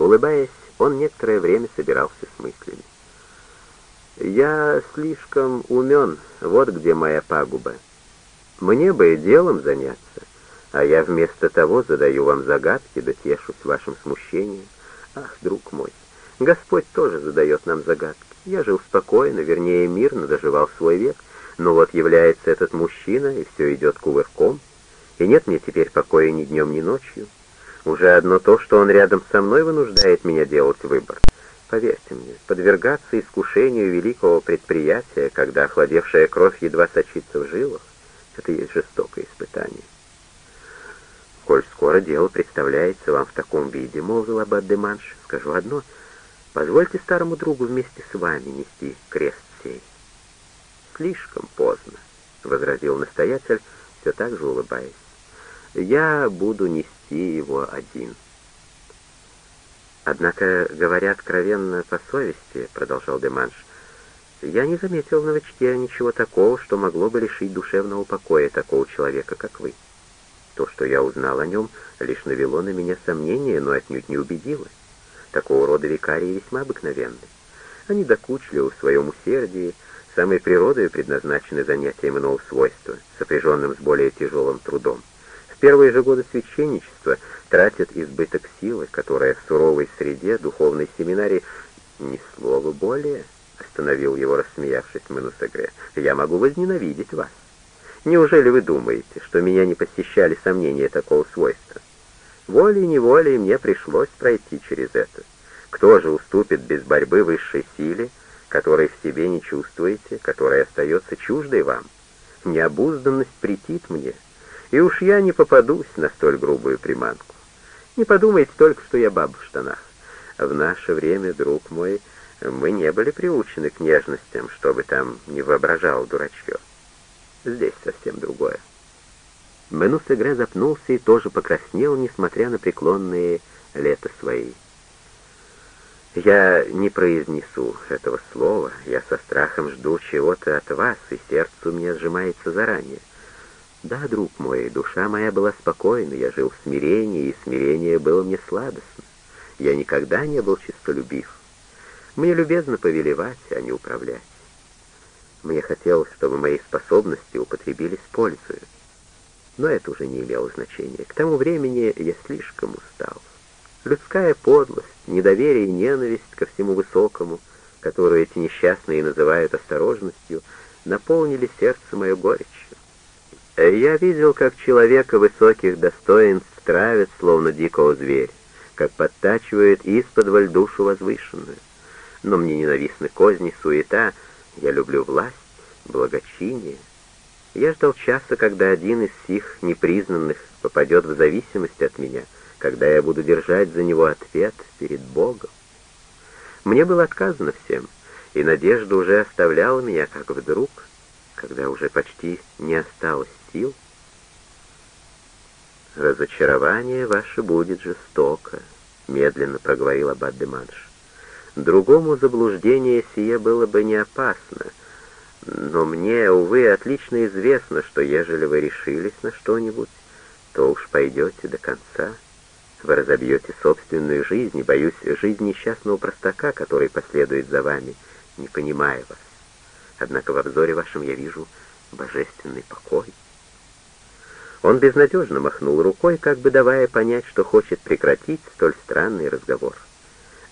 Улыбаясь, он некоторое время собирался с мыслями. «Я слишком умен, вот где моя пагуба. Мне бы и делом заняться, а я вместо того задаю вам загадки, да тешусь вашим смущением. Ах, друг мой, Господь тоже задает нам загадки. Я жил спокойно, вернее, мирно доживал свой век, но вот является этот мужчина, и все идет кувырком, и нет мне теперь покоя ни днем, ни ночью. Уже одно то, что он рядом со мной, вынуждает меня делать выбор. Поверьте мне, подвергаться искушению великого предприятия, когда охладевшая кровь едва сочится в жилах, это есть жестокое испытание. «Коль скоро дело представляется вам в таком виде, — молвил Аббат де Манш, — скажу одно — позвольте старому другу вместе с вами нести крест сей». «Слишком поздно», — возразил настоятель, все так же улыбаясь. «Я буду нести его один». «Однако, говоря откровенно по совести, — продолжал Деманш, — я не заметил в новичке ничего такого, что могло бы лишить душевного покоя такого человека, как вы. То, что я узнал о нем, лишь навело на меня сомнения, но отнюдь не убедило. Такого рода викарии весьма обыкновенны. Они докучливы в своем усердии, самой природой предназначены занятия иного свойства, сопряженным с более тяжелым трудом. Первые же годы священничества тратят избыток силы, которая в суровой среде духовной семинарии ни слова более, остановил его, рассмеявшись Менусегре. Я могу возненавидеть вас. Неужели вы думаете, что меня не посещали сомнения такого свойства? Волей-неволей мне пришлось пройти через это. Кто же уступит без борьбы высшей силе, которой в себе не чувствуете, которая остается чуждой вам? Необузданность претит мне, и уж я не попадусь на столь грубую приманку. Не подумайте только, что я баба в штанах. В наше время, друг мой, мы не были приучены к нежностям, чтобы там не воображал дурачье. Здесь совсем другое. Менус Игре запнулся и тоже покраснел, несмотря на преклонные лета свои. «Я не произнесу этого слова, я со страхом жду чего-то от вас, и сердце у меня сжимается заранее. Да, друг мой, душа моя была спокойна, я жил в смирении, и смирение было мне сладостно. Я никогда не был честолюбив. Мне любезно повелевать, а не управлять. Мне хотелось, чтобы мои способности употребились с пользой. Но это уже не имело значения. К тому времени я слишком устал. Людская подлость, недоверие и ненависть ко всему высокому, которую эти несчастные называют осторожностью, наполнили сердце мое горечью. Я видел, как человека высоких достоинств травят, словно дикого зверя, как подтачивает из-под душу возвышенную. Но мне ненавистны козни, суета — я люблю власть, благочиние. Я ждал часа, когда один из сих непризнанных попадет в зависимость от меня, когда я буду держать за него ответ перед Богом. Мне было отказано всем, и надежда уже оставляла меня, как вдруг, когда уже почти не осталось сил, «Разочарование ваше будет жестоко», — медленно проговорил Аббат де Манш. Другому заблуждение сие было бы не опасно, но мне, увы, отлично известно, что ежели вы решились на что-нибудь, то уж пойдете до конца. Вы разобьете собственную жизнь, и, боюсь, жизнь несчастного простака, который последует за вами, не понимая вас. Однако во взоре вашем я вижу божественный покой. Он безнадежно махнул рукой, как бы давая понять, что хочет прекратить столь странный разговор.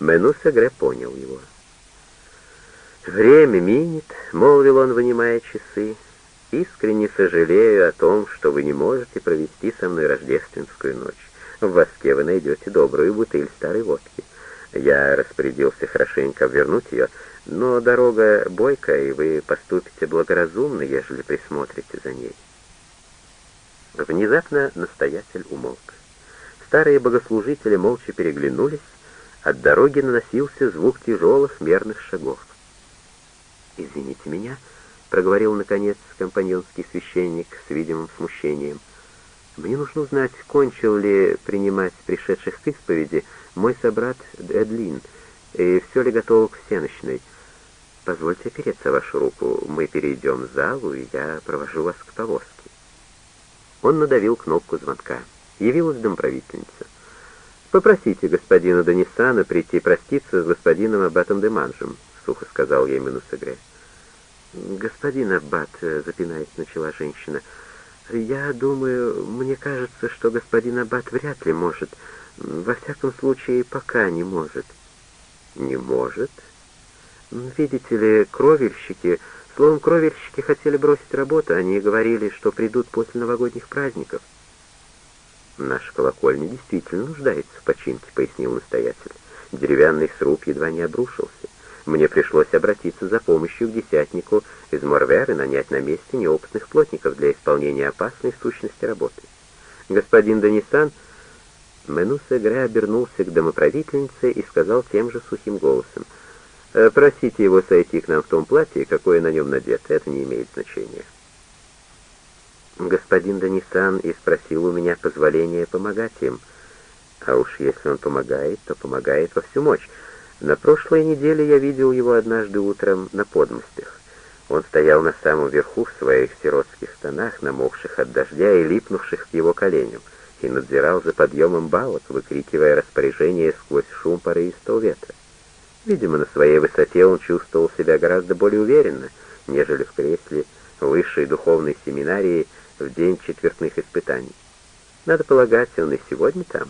Мену Сегре понял его. «Время минет», — молвил он, вынимая часы. «Искренне сожалею о том, что вы не можете провести со мной рождественскую ночь. В воске вы найдете добрую бутыль старой водки. Я распорядился хорошенько вернуть ее, но дорога бойкая, и вы поступите благоразумно, ежели присмотрите за ней». Внезапно настоятель умолк. Старые богослужители молча переглянулись, от дороги наносился звук тяжелых мерных шагов. «Извините меня», — проговорил, наконец, компаньонский священник с видимым смущением. «Мне нужно узнать, кончил ли принимать пришедших к исповеди мой собрат Эдлин, и все ли готово к всеночной. Позвольте опереться вашу руку, мы перейдем в залу, и я провожу вас к повозке». Он надавил кнопку звонка. Явилась домправительница. «Попросите господина Донисана прийти проститься с господином Аббатом де Манжем», — сухо сказал ей Менусегре. «Господин Аббат», — запинаясь, начала женщина, — «я думаю, мне кажется, что господин Аббат вряд ли может, во всяком случае, пока не может». «Не может?» «Видите ли, кровельщики...» Словом, кровельщики хотели бросить работу, они говорили, что придут после новогодних праздников. «Наша колокольня действительно нуждается в починке», — пояснил настоятель. «Деревянный сруб едва не обрушился. Мне пришлось обратиться за помощью к десятнику из Морвер и нанять на месте неопытных плотников для исполнения опасной сущности работы. Господин Данисан...» Менус Эгре обернулся к домоправительнице и сказал тем же сухим голосом — просите его сойти к нам в том платье, какое на нем надето, это не имеет значения. Господин Данисан и спросил у меня позволения помогать им. А уж если он помогает, то помогает во всю мощь. На прошлой неделе я видел его однажды утром на подмостях. Он стоял на самом верху в своих сиротских штанах, намокших от дождя и липнувших к его коленям, и надзирал за подъемом балок, выкрикивая распоряжение сквозь шум порывистого ветра. Видимо, на своей высоте он чувствовал себя гораздо более уверенно, нежели в кресле высшей духовной семинарии в день четвертных испытаний. Надо полагать, он и сегодня там.